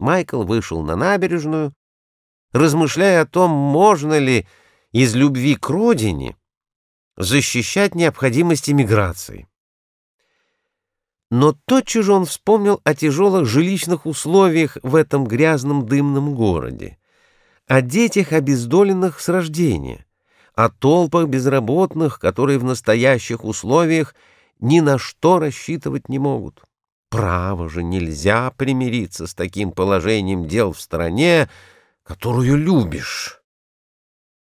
Майкл вышел на набережную, размышляя о том, можно ли из любви к родине защищать необходимость эмиграции. Но тотчас же он вспомнил о тяжелых жилищных условиях в этом грязном дымном городе, о детях, обездоленных с рождения, о толпах безработных, которые в настоящих условиях ни на что рассчитывать не могут. Право же, нельзя примириться с таким положением дел в стране, которую любишь.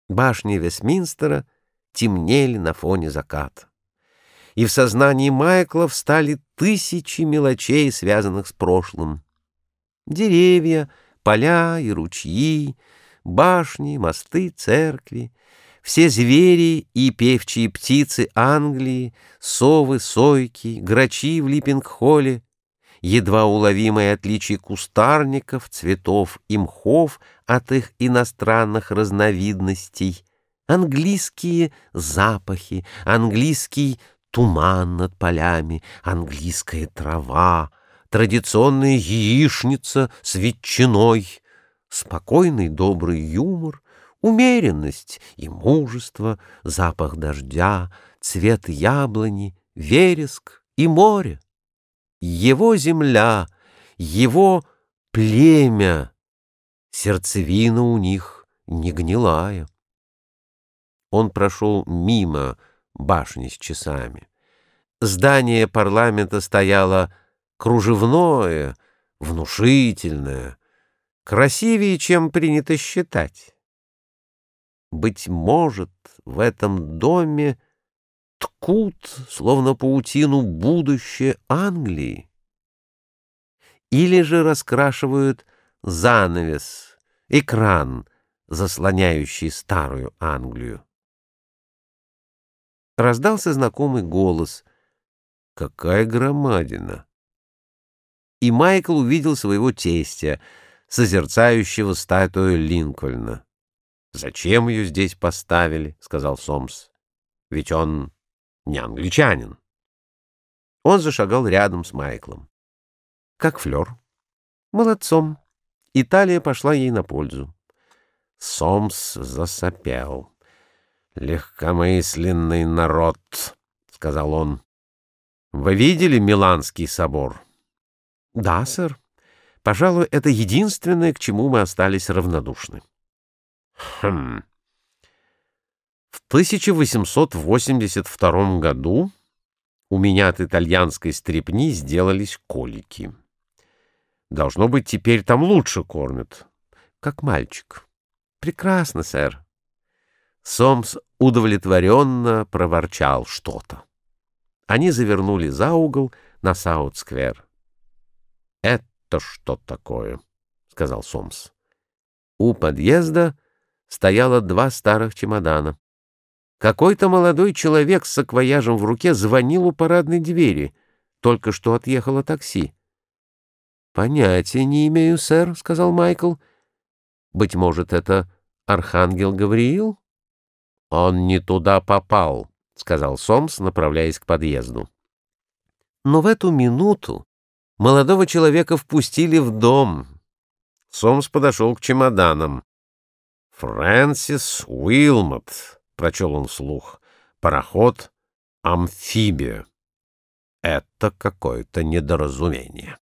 Башни Вестминстера темнели на фоне заката. И в сознании Майкла встали тысячи мелочей, связанных с прошлым. Деревья, поля и ручьи, башни, мосты, церкви, все звери и певчие птицы Англии, совы, сойки, грачи в Липпингхолле, едва уловимое отличие кустарников, цветов и мхов от их иностранных разновидностей, английские запахи, английский туман над полями, английская трава, традиционная яичница с ветчиной, спокойный добрый юмор, умеренность и мужество, запах дождя, цвет яблони, вереск и море. Его земля, его племя, сердцевина у них не гнилая. Он прошел мимо башни с часами. Здание парламента стояло кружевное, внушительное, красивее, чем принято считать. Быть может, в этом доме ткут, словно паутину, будущее Англии? Или же раскрашивают занавес, экран, заслоняющий старую Англию? Раздался знакомый голос. «Какая громадина!» И Майкл увидел своего тестя, созерцающего статую Линкольна. «Зачем ее здесь поставили?» — сказал Сомс. «Ведь он не англичанин». Он зашагал рядом с Майклом. «Как флёр?» «Молодцом». Италия пошла ей на пользу. Сомс засопел. «Легкомысленный народ», — сказал он. «Вы видели Миланский собор?» «Да, сэр. Пожалуй, это единственное, к чему мы остались равнодушны». Хм. В 1882 году у меня от итальянской стрепни сделались колики. Должно быть, теперь там лучше кормят. Как мальчик. Прекрасно, сэр. Сомс удовлетворенно проворчал что-то. Они завернули за угол на Саут-сквер. «Это что такое?» — сказал Сомс. У подъезда стояло два старых чемодана. Какой-то молодой человек с саквояжем в руке звонил у парадной двери. Только что отъехало такси. «Понятия не имею, сэр», — сказал Майкл. «Быть может, это архангел Гавриил?» «Он не туда попал», — сказал Сомс, направляясь к подъезду. Но в эту минуту молодого человека впустили в дом. Сомс подошел к чемоданам. «Фрэнсис Уилмот», — прочел он вслух, — «пароход «Амфибия». Это какое-то недоразумение.